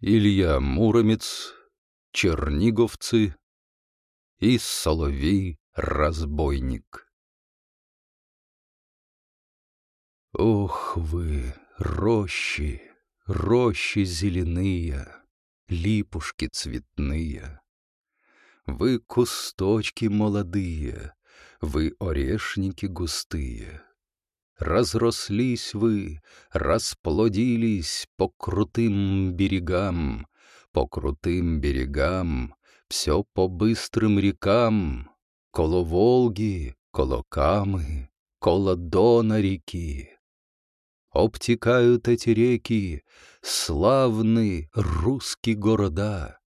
Илья Муромец, Черниговцы и Соловей-разбойник. Ох вы, рощи, рощи зеленые, липушки цветные! Вы кусточки молодые, вы орешники густые. Разрослись вы, расплодились по крутым берегам, по крутым берегам, все по быстрым рекам, коло Волги, коло Камы, коло Дона реки. Обтекают эти реки славные русские города.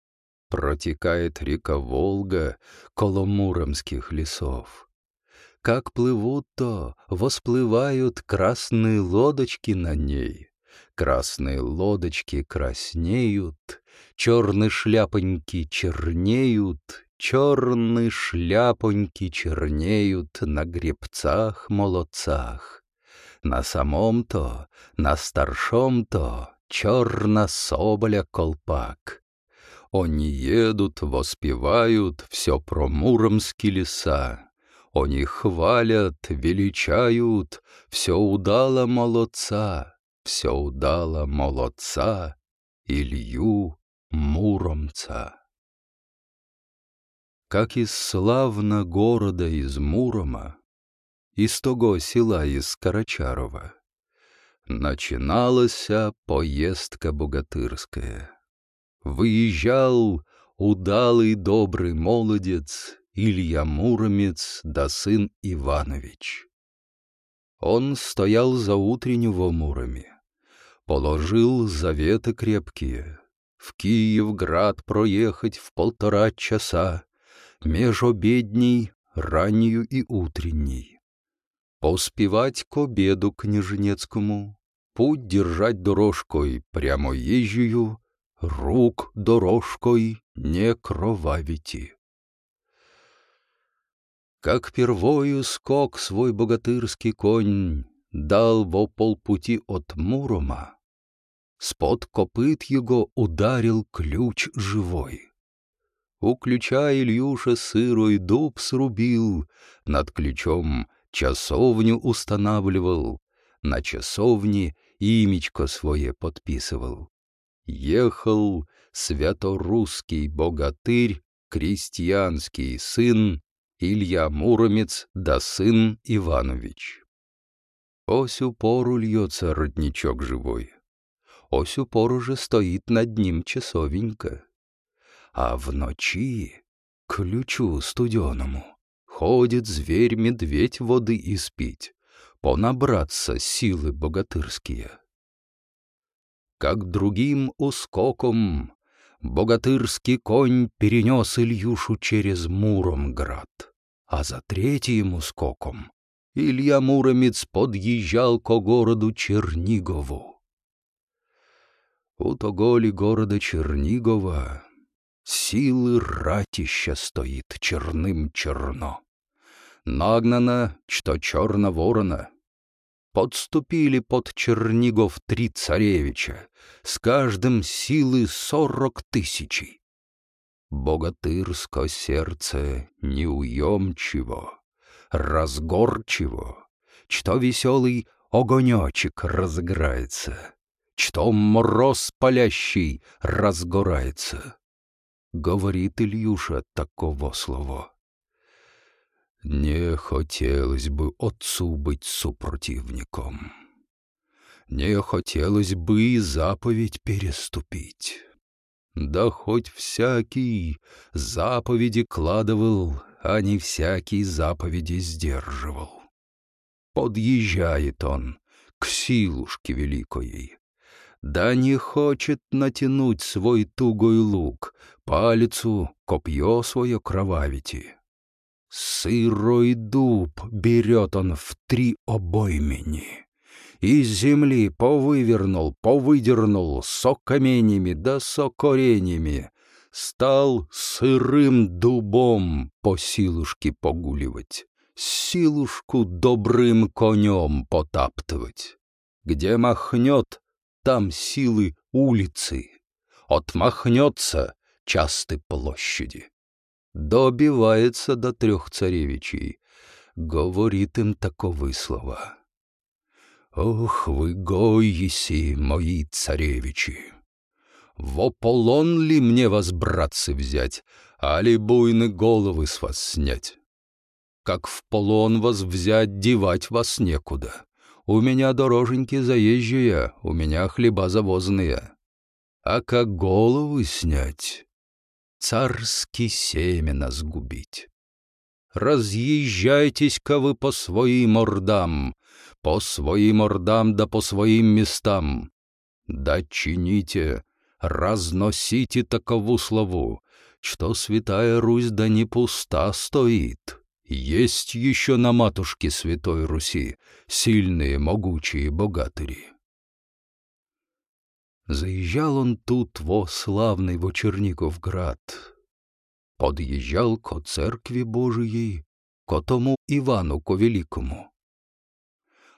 Протекает река Волга коло муромских лесов. Как плывут-то, восплывают красные лодочки на ней. Красные лодочки краснеют, черные шляпоньки чернеют, черные шляпоньки чернеют на гребцах-молодцах. На самом-то, на старшом-то черно-соболя колпак. Они едут, воспевают все про муромские леса. Они хвалят, величают, все удало молодца, все удало молодца, Илью Муромца. Как из славно города из Мурома, из того села из Карачарова, начиналась поездка богатырская. Выезжал удалый добрый молодец Илья Муромец да сын Иванович. Он стоял за утреннего Муроме, положил заветы крепкие, в Киевград проехать в полтора часа, меж обедней, раннюю и утренней. Поспевать к обеду княженецкому, путь держать дорожкой прямо езжую, рук дорожкой не кровавити. Как первою скок свой богатырский конь дал во полпути от Мурома, Спод копыт его ударил ключ живой. У ключа Ильюша сырой дуб срубил, Над ключом часовню устанавливал, На часовне имечко свое подписывал. Ехал святорусский богатырь, крестьянский сын Илья Муромец да сын Иванович. Осю пору льется родничок живой. Осю пору же стоит над ним часовенька. А в ночи ключу студеному ходит зверь-медведь воды испить, понабраться силы богатырские. Как другим ускоком богатырский конь перенес Ильюшу через Муромград, а за третьим ускоком Илья Муромец подъезжал ко городу Чернигову. У тоголи города Чернигова силы ратища стоит черным черно. Нагнано, что черно ворона — Подступили под Чернигов три царевича, с каждым силы сорок тысячи. Богатырское сердце неуемчиво, разгорчиво, что веселый огонечек разыграется, что мороз палящий разгорается. Говорит Ильюша такого слова. Не хотелось бы отцу быть супротивником. Не хотелось бы и заповедь переступить. Да хоть всякий заповеди кладывал, а не всякий заповеди сдерживал. Подъезжает он к силушке великой. Да не хочет натянуть свой тугой лук, палицу, копье свое кровавити. Сырой дуб берет он в три обоймени. Из земли повывернул, повыдернул сокаменями да сокоренями. Стал сырым дубом по силушке погуливать, силушку добрым конем потаптывать. Где махнет, там силы улицы. отмахнется часты площади. Добивается до трех царевичей, говорит им таковы слова. Ох вы, гоиси, мои царевичи! В полон ли мне вас, братцы, взять, али буйны головы с вас снять? Как в полон вас взять, девать вас некуда. У меня дороженьки заезжие, у меня хлеба завозные. А как головы снять? Царский семена сгубить. Разъезжайтесь-ка вы по своим мордам, по своим мордам да по своим местам. Да чините, разносите такову славу, что святая Русь да не пуста стоит. Есть еще на матушке Святой Руси сильные, могучие богатыри. Заезжал он тут во славный во Черниговград. Подъезжал ко церкви Божией, ко тому Ивану, ко великому.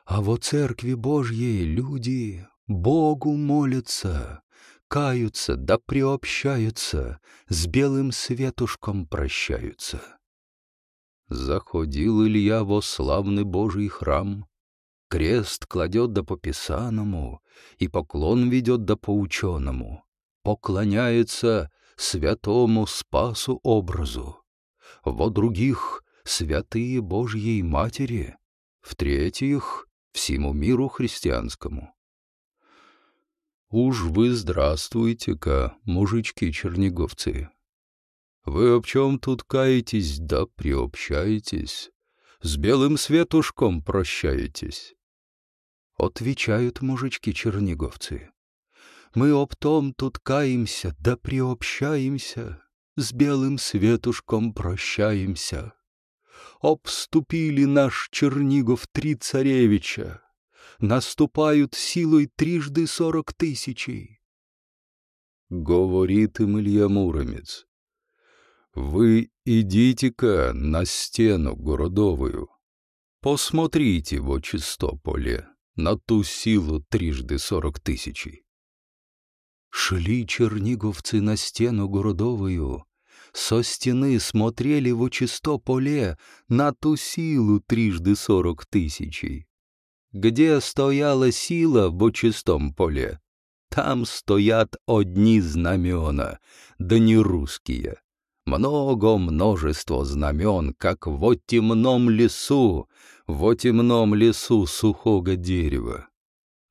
А во церкви Божьей люди Богу молятся, каются да приобщаются, с белым светушком прощаются. Заходил Илья во славный Божий храм, крест кладет да по писаному, и поклон ведет да по ученому, поклоняется святому спасу образу, во других — святые Божьей Матери, в третьих — всему миру христианскому. Уж вы здравствуйте-ка, мужички-черниговцы, вы об чем тут каетесь, да приобщаетесь? С белым светушком прощаетесь? Отвечают мужички-черниговцы. Мы об том тут каемся, да приобщаемся, С белым светушком прощаемся. Обступили наш Чернигов три царевича, Наступают силой трижды сорок тысячей. Говорит им Илья Муромец. Вы идите-ка на стену городовую. Посмотрите в чистополе на ту силу трижды сорок тысячей. Шли черниговцы на стену городовую, со стены смотрели в чистополе на ту силу трижды сорок тысячей. Где стояла сила в чистом поле, там стоят одни знамена, да не русские много множество знамен, как в темном лесу, в темном лесу сухого дерева.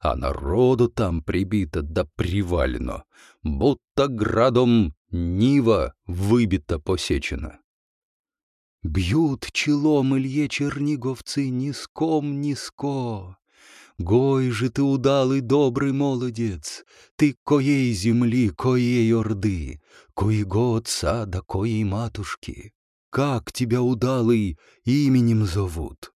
А народу там прибито да привалено, будто градом нива выбита посечена. Бьют челом Илье черниговцы низком-низко, Гой же ты удалый добрый молодец, Ты коей земли, коей орды, Коего отца да коей матушки. Как тебя, удалый, именем зовут?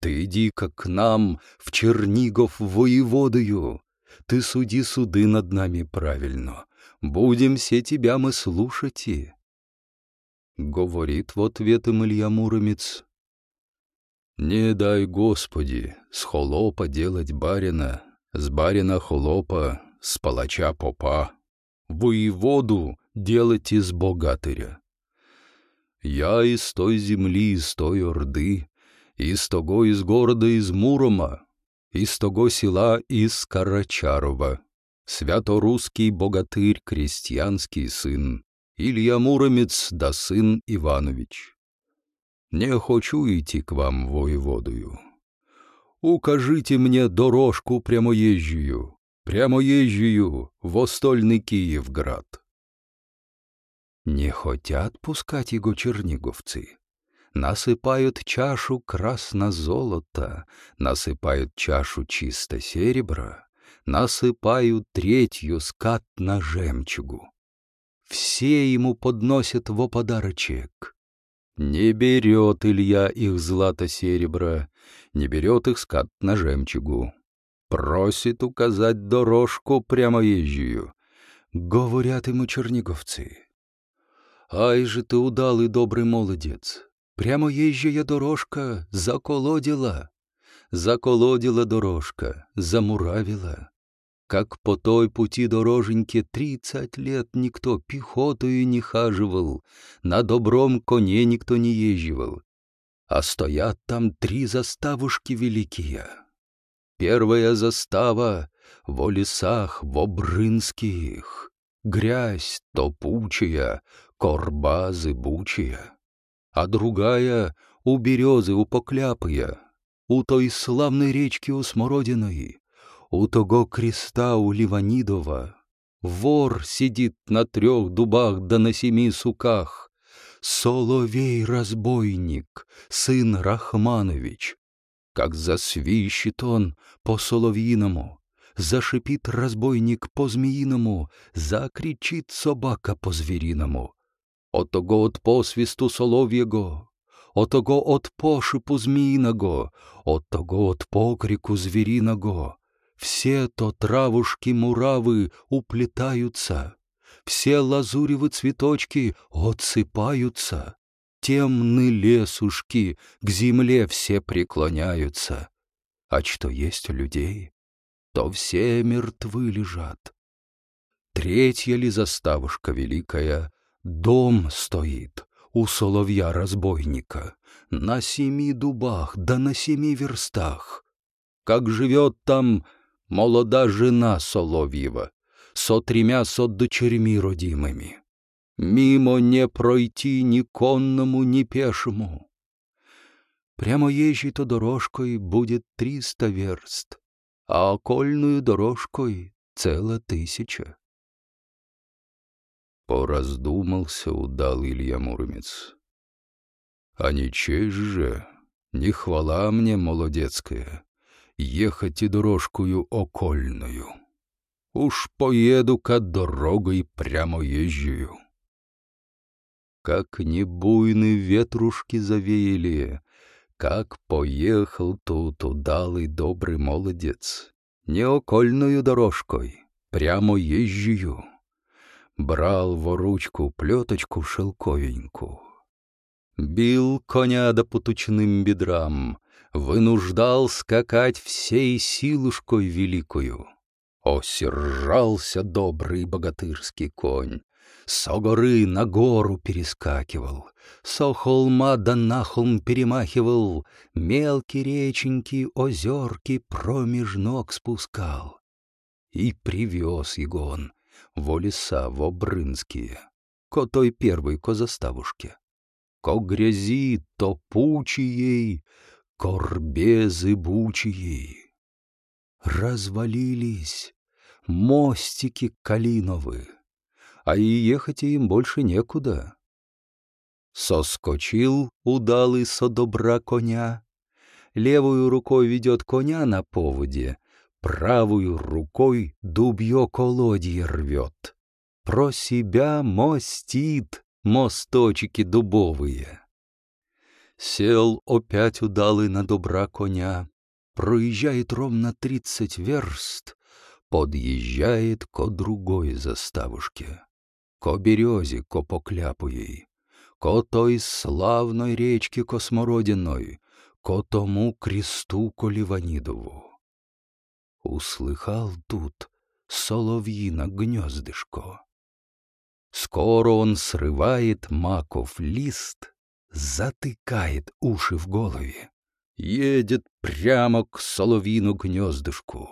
Ты иди-ка к нам в Чернигов воеводою, Ты суди суды над нами правильно, Будем все тебя мы слушать и. Говорит в ответ им Илья Муромец, не дай, Господи, с холопа делать барина, с барина холопа, с палача попа, воеводу делать из богатыря. Я из той земли, из той орды, из того из города, из Мурома, из того села, из Карачарова, свято-русский богатырь, крестьянский сын, Илья Муромец да сын Иванович. Не хочу идти к вам воеводою. Укажите мне дорожку прямоезжую, прямоезжую в остольный Киевград. Не хотят пускать его черниговцы. Насыпают чашу красно-золото, насыпают чашу чисто серебра, насыпают третью скат на жемчугу. Все ему подносят во подарочек. Не берет Илья их злато-серебро, не берет их скат на жемчугу. Просит указать дорожку прямо езжую. Говорят ему черниговцы. Ай же ты удалый добрый молодец, прямо езжая дорожка заколодила. Заколодила дорожка, замуравила. как по той пути дороженьке тридцать лет никто пехотою не хаживал, на добром коне никто не езживал. А стоят там три заставушки великие. Первая застава во лесах вобрынских, грязь топучая, корба зыбучая, а другая у березы у покляпая, у той славной речки у Смородиной, у того креста у Ливанидова. Вор сидит на трех дубах да на семи суках. Соловей-разбойник, сын Рахманович. Как засвищет он по соловьиному, Зашипит разбойник по змеиному, Закричит собака по звериному. Отого от посвисту солов'єго, отого от пошипу зміїного, отого от покрику звериного, все то травушки-муравы уплетаются, все лазуревы цветочки отсыпаются, темны лесушки к земле все преклоняются, а что есть людей, то все мертвы лежат. Третья ли заставушка великая, дом стоит у соловья-разбойника, на семи дубах да на семи верстах. Как живет там молода жена Соловьева, со тремя со дочерьми родимыми. Мимо не пройти ни конному, ни пешему. Прямо езжей то дорожкой будет триста верст, а окольную дорожкой целая тысяча. Пораздумался удал Илья Муромец. А честь же, не хвала мне молодецкая, ехать и дорожкую окольную. Уж поеду-ка дорогой прямо езжую. Как не буйны ветрушки завеяли, как поехал тут удалый добрый молодец, не окольную дорожкой, прямо езжую. Брал во ручку плеточку шелковеньку. Бил коня до потучным бедрам, вынуждал скакать всей силушкой великую. Осержался добрый богатырский конь, со горы на гору перескакивал, со холма да на холм перемахивал, мелкие реченьки, озерки промеж ног спускал. И привез его он во леса, во брынские, ко той первой ко заставушке, ко грязи топучей, корбе зыбучей. Развалились мостики калиновы, а и ехать им больше некуда. Соскочил удалый со добра коня, левую рукой ведет коня на поводе, правую рукой дубье колодье рвет. Про себя мостит мосточки дубовые. Сел опять удалый на добра коня, проезжает ровно тридцать верст, подъезжает ко другой заставушке, ко березе, ко покляпу ей, ко той славной речке Космородиной, ко тому кресту Коливанидову. Услыхал тут соловьина гнездышко. Скоро он срывает маков лист затыкает уши в голове, едет прямо к соловьину гнездышку.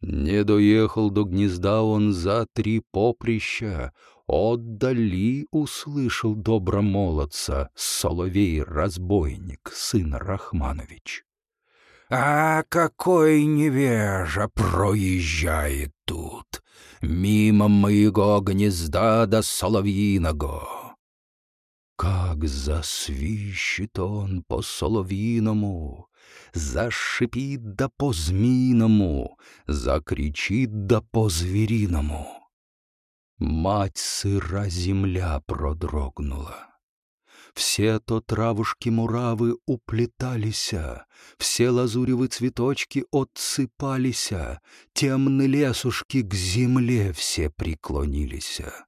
Не доехал до гнезда он за три поприща, отдали услышал добромолодца соловей-разбойник, сын Рахманович. А какой невежа проезжает тут, мимо моего гнезда до соловьиного! Как засвищет он по соловьиному, Зашипит да по зминому, Закричит да по звериному. Мать сыра земля продрогнула. Все то травушки-муравы уплеталися, Все лазуревы цветочки отсыпалися, Темны лесушки к земле все преклонилися.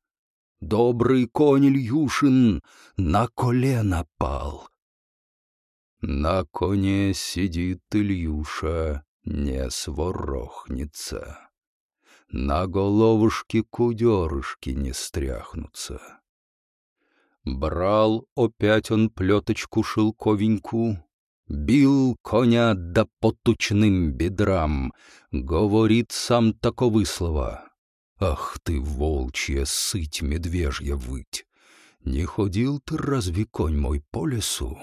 Добрый конь Ильюшин на колено пал. На коне сидит Ильюша, не сворохнется. На головушке кудерышки не стряхнутся. Брал опять он плеточку шелковеньку, Бил коня да потучным бедрам, Говорит сам таковы слова. Ах ты, волчья сыть, медвежья выть! Не ходил ты разве конь мой по лесу?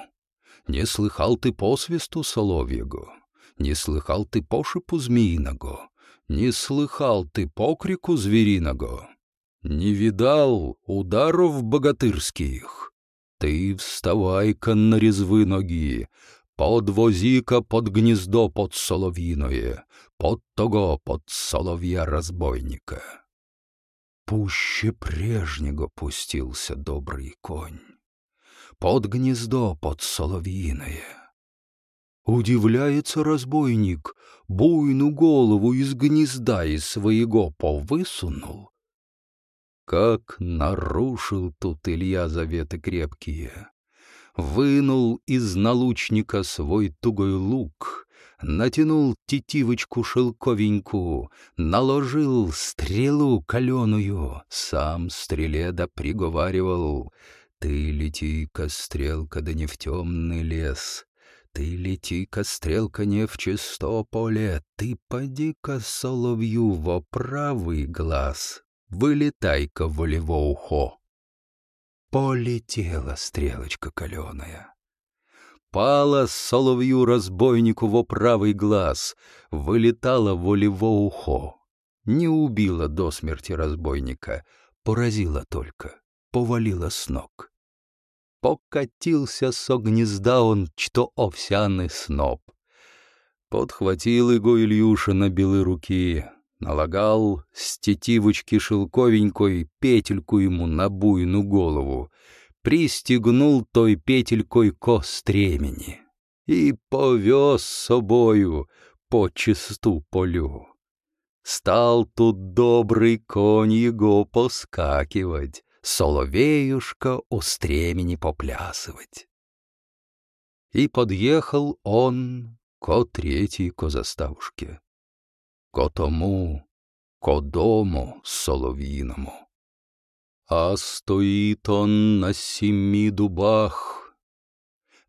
Не слыхал ты посвисту соловьего? Не слыхал ты пошипу змеиного? Не слыхал ты покрику звериного? Не видал ударов богатырских? Ты вставай-ка на резвы ноги, Подвозі-ка под гніздо под солов'їноє, под того под соловья-разбойника. Пуще прежнего пустился добрый конь, под гнездо под соловьиное. Удивляется разбойник, буйну голову из гнезда из своего повысунул. как нарушил тут Илья заветы крепкие, вынул из налучника свой тугой лук, натянул тетивочку шелковеньку, наложил стрелу каленую, сам стреле да приговаривал «Ты лети-ка, стрелка, да не в темный лес, ты лети-ка, стрелка, не в чисто поле, ты поди-ка соловью во правый глаз, вылетай-ка волево ухо». Полетела стрелочка каленая. Пала соловью-разбойнику во правый глаз, вылетала волево ухо. Не убила до смерти разбойника, поразила только, повалила с ног. Покатился со гнезда он, что овсяный сноп. Подхватил его Ильюша на белые руки, налагал с тетивочки шелковенькой петельку ему на буйну голову, пристегнул той петелькой ко стремени и повез собою по чисту полю. Стал тут добрый конь его поскакивать, соловеюшка у стремени поплясывать. И подъехал он ко третьей козаставушке ко тому, ко дому солов'їному. А стоїть он на семи дубах,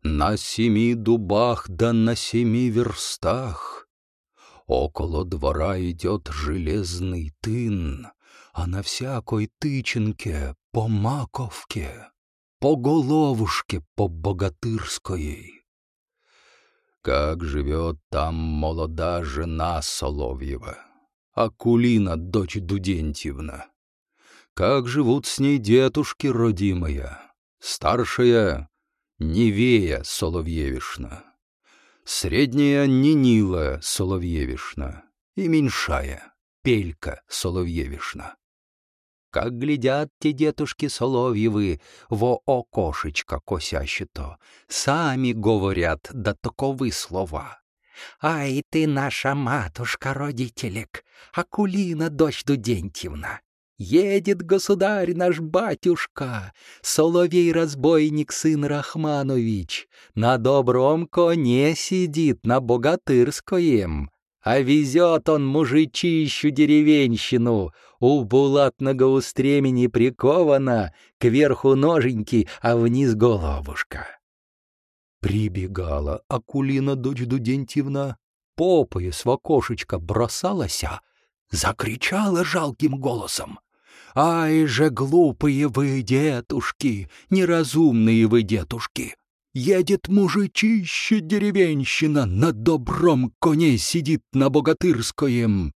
на семи дубах да на семи верстах. Около двора идет железный тын, а на всякой тычинке по маковке, по головушке по богатырской как живет там молода жена Соловьева, Акулина, дочь Дудентьевна. Как живут с ней дедушки родимая, старшая Невея Соловьевишна, средняя Нинила Соловьевишна и меньшая Пелька Соловьевишна. Как глядят те дедушки Соловьевы во окошечко косяще-то, сами говорят да таковы слова. «Ай ты наша матушка, родителек, Акулина, дочь Дудентьевна!» Едет государь наш батюшка, Соловей-разбойник сын Рахманович, На добром коне сидит, на богатырскоем. А везет он мужичищу деревенщину, у булатного устремени прикована, кверху ноженьки, а вниз головушка. Прибегала Акулина дочь Дудентьевна, по пояс в окошечко бросалася, закричала жалким голосом. «Ай же, глупые вы, детушки, неразумные вы, детушки! Едет мужичище деревенщина, на добром коне сидит на богатырскоем.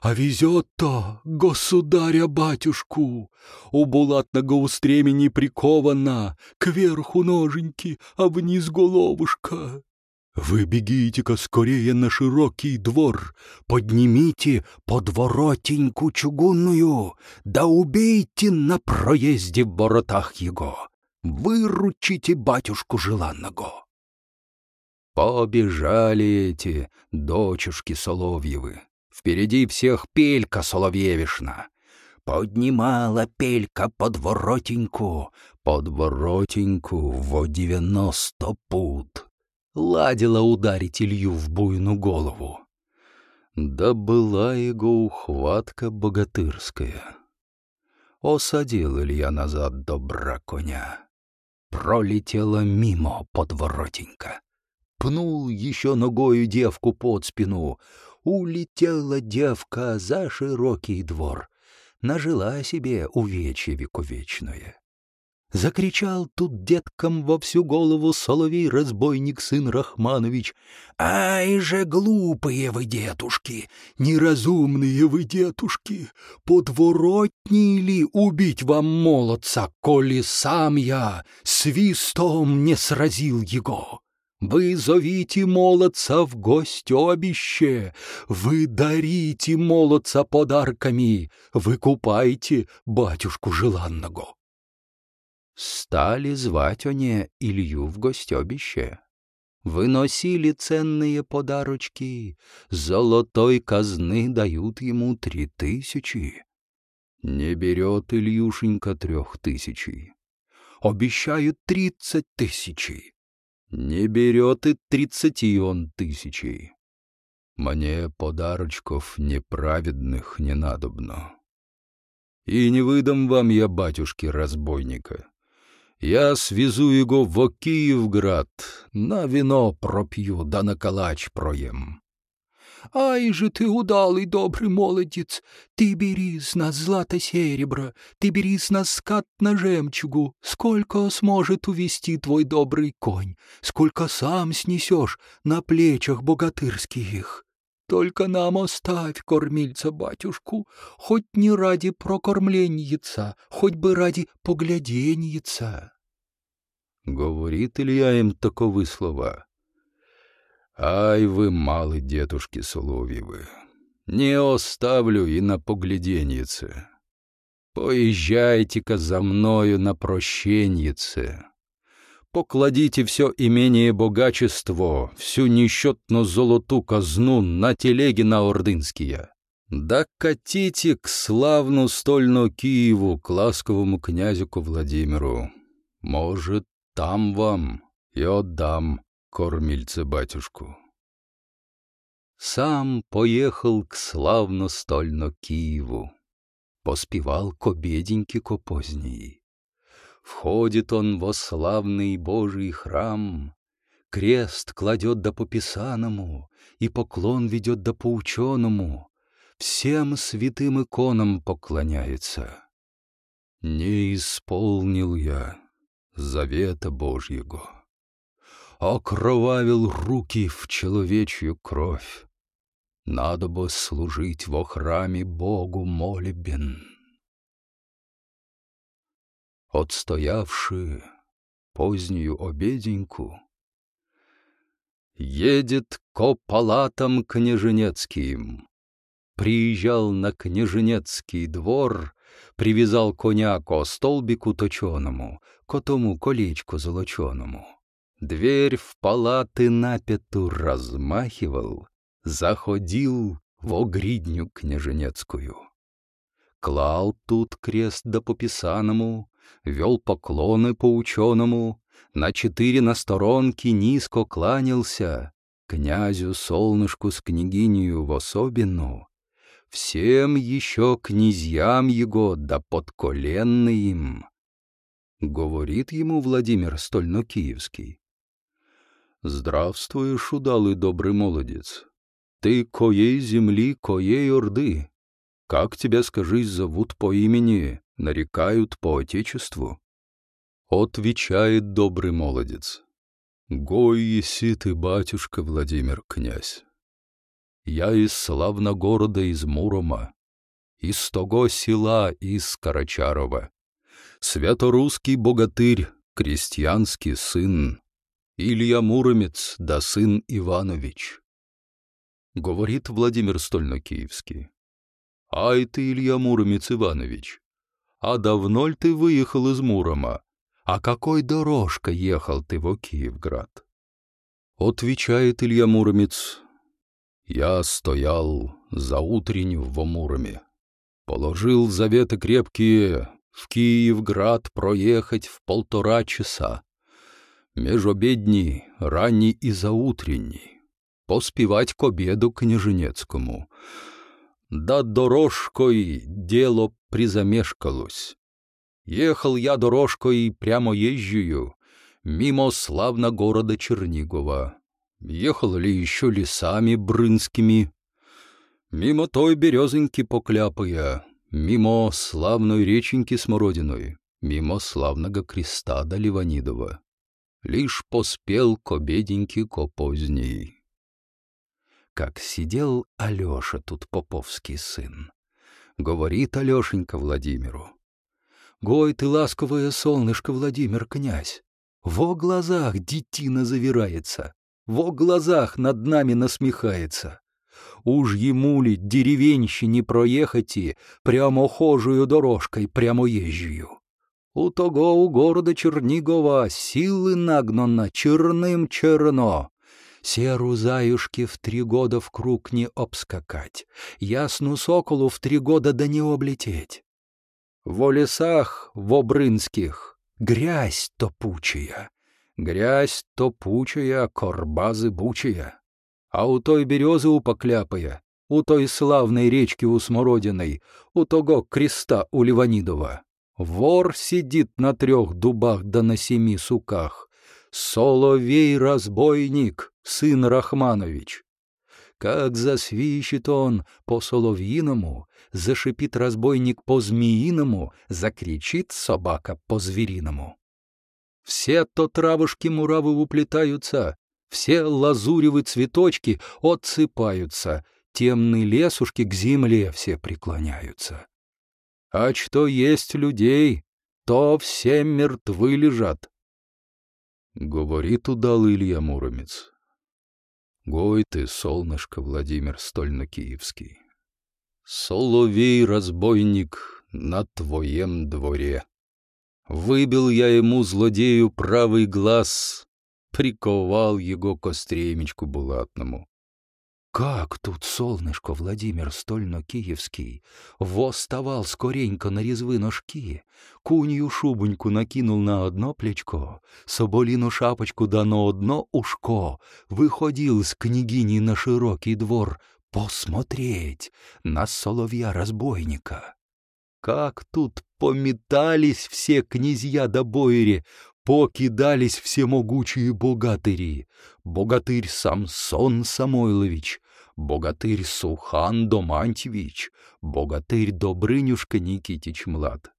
А везет-то государя-батюшку, у булатного устремени прикована, кверху ноженьки, а вниз головушка. Вы бегите-ка скорее на широкий двор, поднимите подворотеньку чугунную, да убейте на проезде в воротах его выручите батюшку желанного. Побежали эти дочушки Соловьевы. Впереди всех Пелька Соловьевишна. Поднимала Пелька подворотеньку, подворотеньку во девяносто пут. Ладила ударить Илью в буйну голову. Да была его ухватка богатырская. Осадил Илья назад добра коня. Пролетела мимо подворотенька. Пнул еще ногою девку под спину. Улетела девка за широкий двор. Нажила себе увечье вековечное. Закричал тут деткам во всю голову соловей-разбойник сын Рахманович. «Ай же глупые вы, детушки! Неразумные вы, детушки! Подворотни ли убить вам молодца, коли сам я свистом не сразил его?» Вы зовите молодца в гостёбище, вы дарите молодца подарками, вы купайте батюшку желанного стали звать они Илью в гостёбище. Выносили ценные подарочки, золотой казны дают ему три тысячи. Не берет Ильюшенька трех тысячи. Обещают тридцать тысячи. Не берет и тридцати он тысячи. Мне подарочков неправедных не надобно. И не выдам вам я, батюшки, разбойника. Я свезу его в Киевград, на вино пропью, да на калач проем. Ай же ты удалый добрый молодец, ты бери с нас злато серебро, ты бери с нас скат на жемчугу, сколько сможет увести твой добрый конь, сколько сам снесешь на плечах богатырских. Только нам оставь, кормильца батюшку, хоть не ради прокормленьица, хоть бы ради погляденьица. Говорит Илья им таковы слова. Ай вы, малы дедушки Соловьевы, не оставлю и на погляденьице. Поезжайте-ка за мною на прощеньице покладите все имение богачество, всю несчетную золоту казну на телеги на Ордынские. Да катите к славну стольну Киеву, к ласковому князюку Владимиру. Может, там вам и отдам кормильце батюшку. Сам поехал к славно стольно Киеву, поспевал к обеденьке ко поздней. Входит он во славный Божий храм, Крест кладет да по писаному, И поклон ведет да по ученому, Всем святым иконам поклоняется. Не исполнил я завета Божьего, Окровавил руки в человечью кровь, Надо бы служить во храме Богу молебен отстоявши позднюю обеденьку, едет ко палатам княженецким. Приезжал на княженецкий двор, привязал коня ко столбику точеному, ко тому колечку золоченому. Дверь в палаты напету размахивал, заходил в огридню княженецкую. Клал тут крест да по писаному, вел поклоны по ученому, на четыре насторонки низко кланялся, князю солнышку с княгинью в особенную, всем еще князьям его да подколенным. Говорит ему Владимир Стольно-Киевский. «Здравствуешь, удалый добрый молодец. Ты коей земли, коей орды. Как тебя, скажись, зовут по имени? Нарекают по отечеству. Отвечает добрый молодец. Гой еси ты, батюшка Владимир, князь. Я из славно города из Мурома, из того села из Карачарова. Святорусский богатырь, крестьянский сын, Илья Муромец да сын Иванович. Говорит Владимир Стольно-Киевский. Ай ты, Илья Муромец Иванович, а давно ли ты выехал из Мурома? А какой дорожкой ехал ты в Киевград? Отвечает Илья Муромец. Я стоял за утренню в Муроме. Положил заветы крепкие в Киевград проехать в полтора часа. Межобедний, ранний и заутренний. поспевать к обеду княженецкому. Да дорожкой дело призамешкалось. Ехал я дорожкой прямо езжую, мимо славно города Чернигова. Ехал ли еще лесами брынскими, мимо той березоньки покляпая, мимо славной реченьки Смородиной, мимо славного креста до Ливанидова. Лишь поспел к обеденьке ко поздней. Как сидел Алеша тут, поповский сын. Говорит Алешенька Владимиру. Гой ты, ласковое солнышко, Владимир, князь! Во глазах детина завирается, во глазах над нами насмехается. Уж ему ли деревенщине проехать и прямо хожую дорожкой, прямо езжую. У того у города Чернигова силы нагнано черным черно. Серу заюшки в три года в круг не обскакать, ясну соколу в три года да не облететь. Во лесах, в обрынских, грязь топучая, грязь топучая, корба зыбучая. А у той березы упокляпая, у той славной речки у Смородиной, у того креста у Ливанидова. Вор сидит на трех дубах да на семи суках. Соловей-разбойник, сын Рахманович. Как засвищет он по соловьиному, зашипит разбойник по-змеиному, закричит собака по-звериному. Все то травушки-муравы уплетаются, все лазуревы цветочки отсыпаются, темные лесушки к земле все преклоняются. А что есть людей, то все мертвы лежат. Говорит удал Илья Муромец. Гой ты, солнышко, Владимир Стольно-Киевский. Соловей-разбойник на твоем дворе. Выбил я ему, злодею, правый глаз, приковал его к остремечку булатному. Как тут, солнышко, Владимир Стольно-Киевский, восставал скоренько на резвы ножки, кунью шубоньку накинул на одно плечко, соболину шапочку да на одно ушко, выходил с княгини на широкий двор посмотреть на соловья-разбойника. Как тут пометались все князья до бояре, покидались все могучие богатыри. Богатырь Самсон Самойлович, богатырь Сухан Домантьевич, богатырь Добрынюшка Никитич Млад,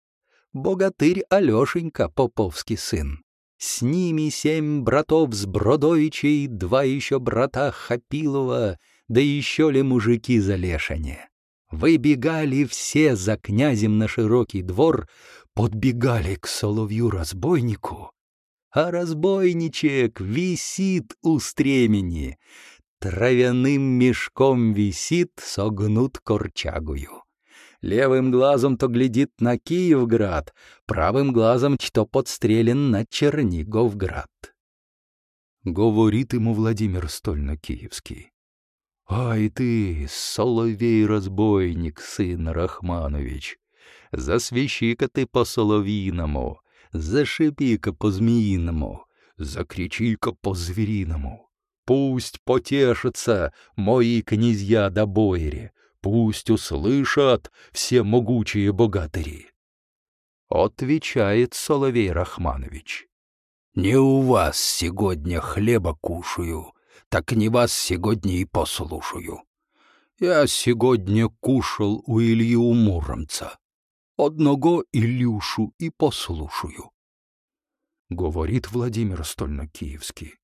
богатырь Алешенька Поповский сын. С ними семь братов с Бродовичей, два еще брата Хапилова, да еще ли мужики за лешане. Выбегали все за князем на широкий двор, подбегали к соловью-разбойнику, а разбойничек висит у стремени, травяным мешком висит, согнут корчагую. Левым глазом то глядит на Киевград, правым глазом что подстрелен на Черниговград. Говорит ему Владимир Стольно-Киевский. «Ай ты, соловей-разбойник, сын Рахманович! Засвищи-ка ты по-соловьиному, зашипи-ка по-змеиному, закричи-ка по-звериному. Пусть потешатся мои князья до бояре, пусть услышат все могучие богатыри!» Отвечает Соловей Рахманович. «Не у вас сегодня хлеба кушаю, так не вас сегодня и послушаю. Я сегодня кушал у Ильи у Муромца. Одного Илюшу и послушаю. Говорит Владимир Стольно-Киевский.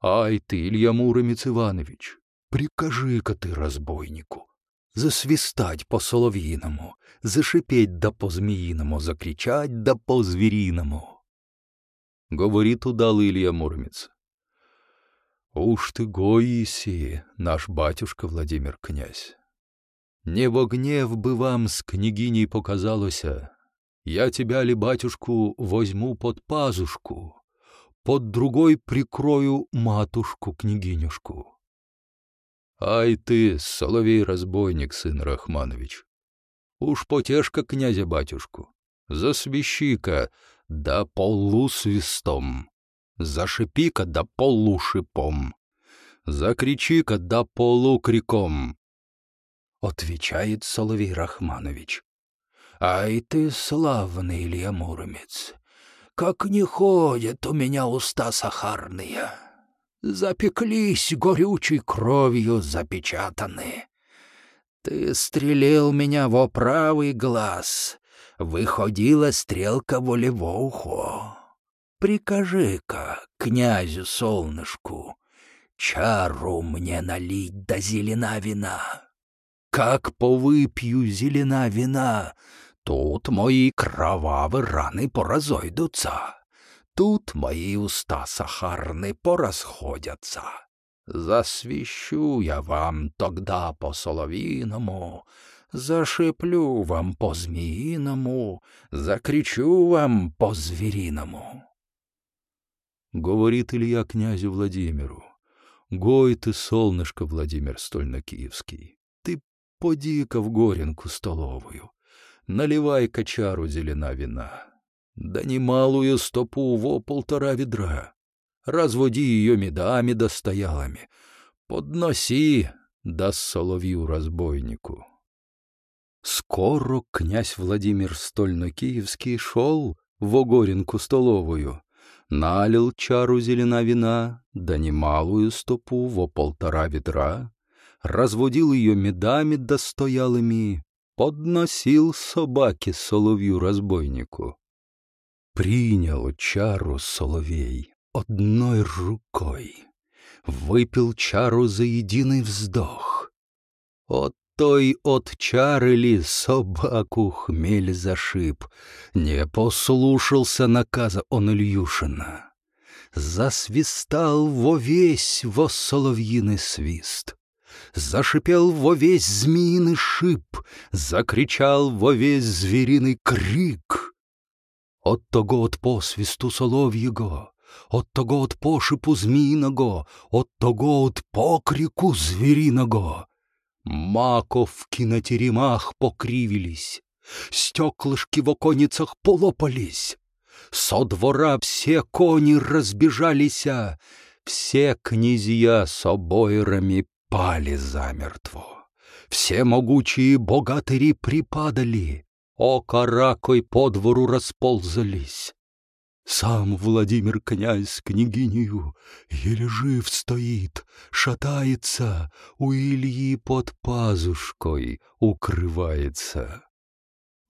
Ай ты, Илья Муромец Иванович, прикажи-ка ты разбойнику засвистать по-соловьиному, зашипеть да по-змеиному, закричать да по-звериному. Говорит удалый Илья Муромец. Уж ты гоиси, наш батюшка Владимир князь. Не во гнев бы вам с княгиней показалося, я тебя ли, батюшку, возьму под пазушку, под другой прикрою матушку-княгинюшку. Ай ты, соловей-разбойник, сын Рахманович, уж потешка князя-батюшку, засвищи-ка, да полусвистом. Зашипи-ка да полушипом. Закричи-ка да полукриком!» Отвечает Соловей Рахманович. «Ай ты славный, Илья Муромец! Как не ходят у меня уста сахарные! Запеклись горючей кровью запечатаны!» Ты стрелил меня во правый глаз, выходила стрелка в левое Прикажи-ка князю солнышку чару мне налить до зелена вина. Как повыпью зелена вина, тут мои кровавые раны поразойдутся, тут мои уста сахарны порасходятся. Засвищу я вам тогда по соловиному, зашиплю вам по змеиному, закричу вам по звериному. Говорит Илья князю Владимиру. Гой ты, солнышко, Владимир Стольно-Киевский, поди-ка в горенку столовую, наливай качару зелена вина, да немалую стопу во полтора ведра, разводи ее медами да стоялами, подноси, да соловью-разбойнику. Скоро князь Владимир Стольно-Киевский шел в Огоринку столовую, налил чару зелена вина, да немалую стопу во полтора ведра, разводил ее медами да стоялыми, подносил собаке соловью-разбойнику. Принял чару соловей одной рукой, выпил чару за единый вздох. От той от чары ли собаку хмель зашиб, не послушался наказа он Ильюшина. Засвистал во весь во соловьиный свист. Зашипел во весь змеиный шип, закричал во весь звериный крик. От того от посвисту солов'єго, от того от пошипу зміїного, от того от покрику звіриного. Маковки на теремах покривились, стеклышки в оконицах полопались. Со двора все кони разбежалися, все князья с обойрами пали замертво. Все могучие богатыри припадали, окоракой по двору расползались. Сам Владимир князь княгиню еле жив стоит, шатается, у Ильи под пазушкой укрывается.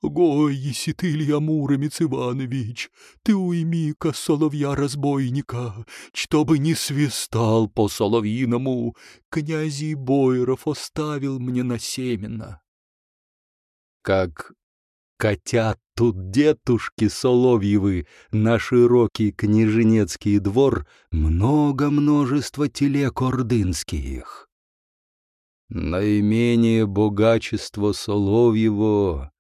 Гой, еси ты, Илья Муромец Иванович, ты уйми-ка соловья-разбойника, чтобы не свистал по соловьиному, князь Бойров оставил мне на семена. Как Котят тут детушки Соловьевы, на широкий княженецкий двор много множества телег ордынских. Наименее богачество Соловьево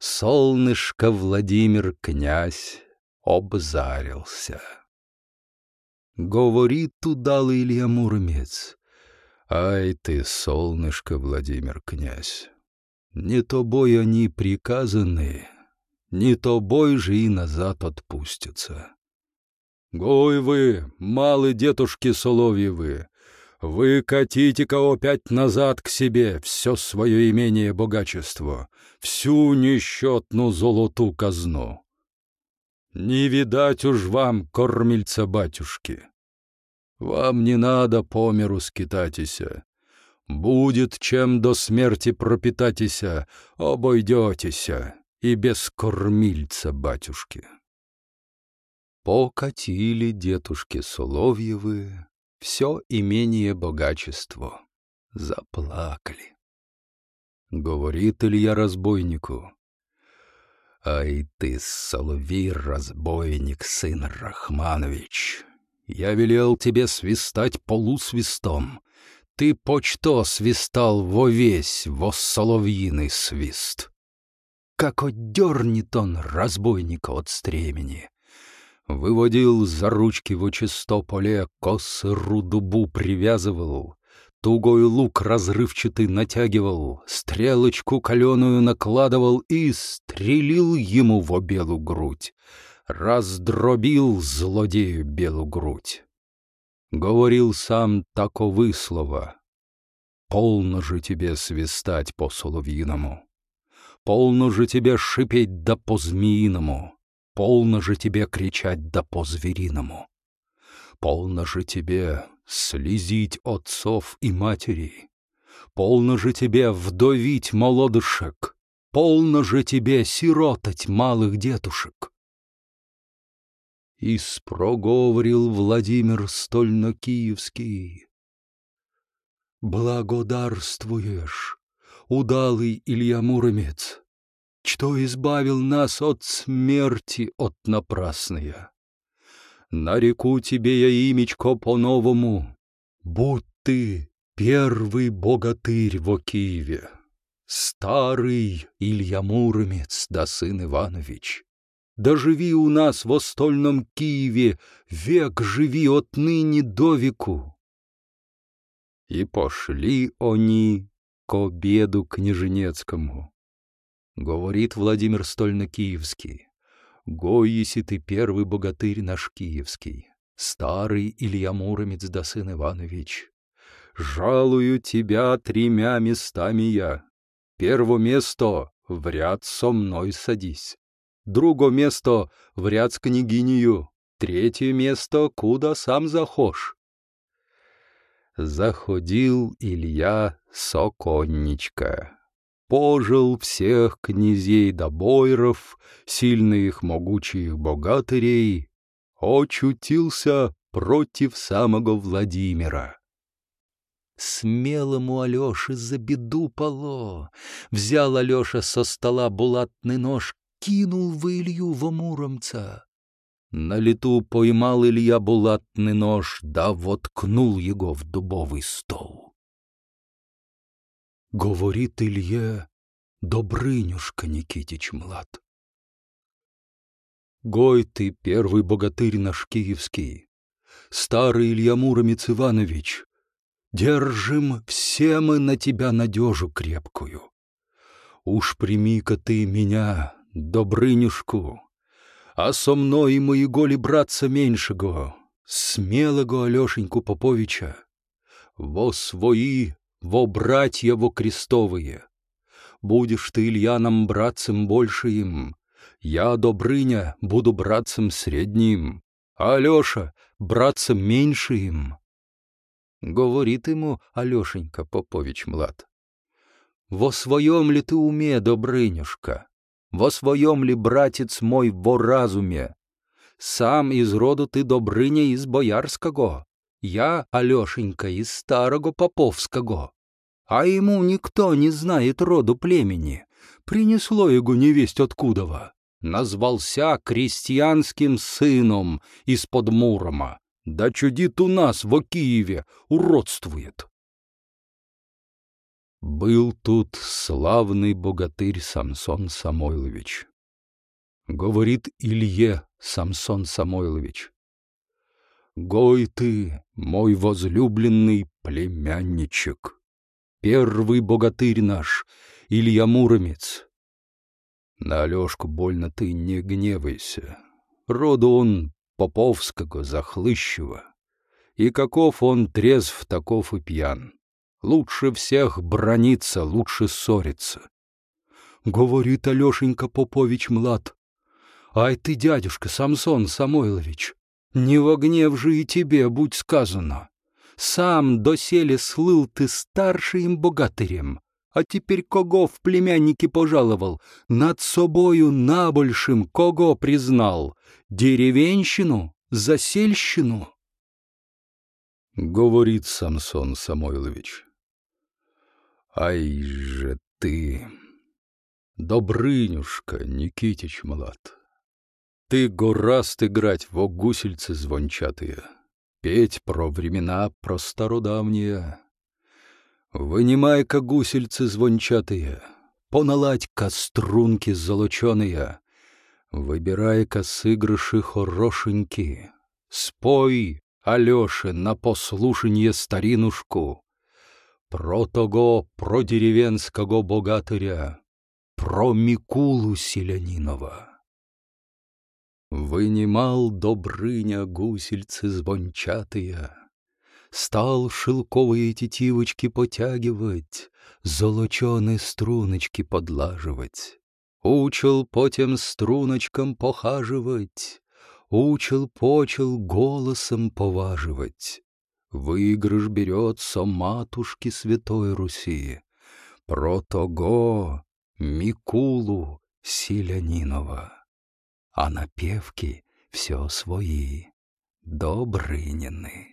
солнышко Владимир князь обзарился. Говорит удалый Илья Муромец, «Ай ты, солнышко, Владимир князь, не тобой они приказаны, не тобой же и назад отпустятся. Гой вы, малые дедушки Соловьевы, вы катите-ка опять назад к себе все свое имение богачество, всю несчетную золоту казну. Не видать уж вам, кормильца батюшки. Вам не надо по миру скитатися, Будет чем до смерти пропитатися, обойдетеся и без кормильца, батюшки. Покатили дедушки Соловьевы все имение богачество, заплакали. Говорит Илья разбойнику, «Ай ты, соловей-разбойник, сын Рахманович, я велел тебе свистать полусвистом, ты почто свистал во весь, во соловьиный свист. Как отдернет он разбойника от стремени. Выводил за ручки в чисто поле, косыру дубу привязывал, Тугой лук разрывчатый натягивал, Стрелочку каленую накладывал И стрелил ему во белую грудь, Раздробил злодею белую грудь. говорил сам таковы слова. Полно же тебе свистать по соловьиному, полно же тебе шипеть да по змеиному, полно же тебе кричать да по звериному, полно же тебе слезить отцов и матерей, полно же тебе вдовить молодышек, полно же тебе сиротать малых детушек. И спроговорил Владимир стольно-киевский. Благодарствуешь, удалый Илья Муромец, что избавил нас от смерти от напрасная. Нареку тебе я имечко по-новому, будь ты первый богатырь во Киеве, старый Илья Муромец да сын Иванович. Да живи у нас в остольном Киеве, век живи отныне до веку. И пошли они к обеду княженецкому. Говорит Владимир Стольно-Киевский. Гой, если ты первый богатырь наш киевский, старый Илья Муромец да сын Иванович. Жалую тебя тремя местами я. Перво место — в ряд со мной садись. Друго место — в ряд с княгинею. Третье место — куда сам захошь. Заходил Илья Соконничка пожил всех князей да сильных могучих богатырей, очутился против самого Владимира. Смелому Алёше за беду пало. Взял Алёша со стола булатный нож, кинул в Илью в Муромца. На лету поймал Илья булатный нож, да воткнул его в дубовый стол. Говорит Илье Добрынюшка Никитич Млад. Гой ты, первый богатырь наш киевский, Старый Илья Муромец Иванович, Держим все мы на тебя надежу крепкую. Уж прими-ка ты меня, Добрынюшку, А со мной и моего ли братца меньшего, Смелого Алешеньку Поповича, Во свои во братья во крестовые. Будешь ты, Ильяном, братцем больше им, я, Добрыня, буду братцем средним, а Алеша — братцем меньше им. Говорит ему Алешенька Попович млад. Во своем ли ты уме, Добрынюшка? Во своем ли, братец мой, во разуме? Сам из роду ты Добрыня из Боярского, я, Алешенька, из старого Поповского. А ему никто не знает роду племени. Принесло его невесть откудова. Назвался крестьянским сыном из-под Мурома. Да чудит у нас в Киеве, уродствует. Был тут славный богатырь Самсон Самойлович. Говорит Илье Самсон Самойлович. Гой ты, мой возлюбленный племянничек, первый богатырь наш, Илья Муромец. На Алешку больно ты не гневайся. Роду он Поповского, захлыщего. И каков он трезв, таков и пьян. Лучше всех брониться, лучше ссориться. Говорит Алешенька Попович млад. Ай ты, дядюшка Самсон Самойлович, не во гнев же и тебе будь сказано. Сам доселе слыл ты старшим богатырем, а теперь кого в племянники пожаловал, над собою набольшим кого признал, деревенщину, засельщину? Говорит Самсон Самойлович. Ай же ты, Добрынюшка Никитич Млад. Ты гораст играть во гусельцы звончатые, Петь про времена про стародавние. Вынимай-ка гусельцы звончатые, Поналадь-ка струнки золоченые, Выбирай-ка сыгрыши хорошеньки, Спой, Алёше, на послушанье старинушку, Про того, про деревенского богатыря, Про Микулу Селянинова. Вынимал Добрыня гусельцы звончатые, Стал шелковые тетивочки потягивать, Золоченые струночки подлаживать. Учил по тем струночкам похаживать, Учил-почел голосом поваживать. Выигрыш берется матушки Святой Руси, Про того Микулу Селянинова. А напевки все свои, Добрынины.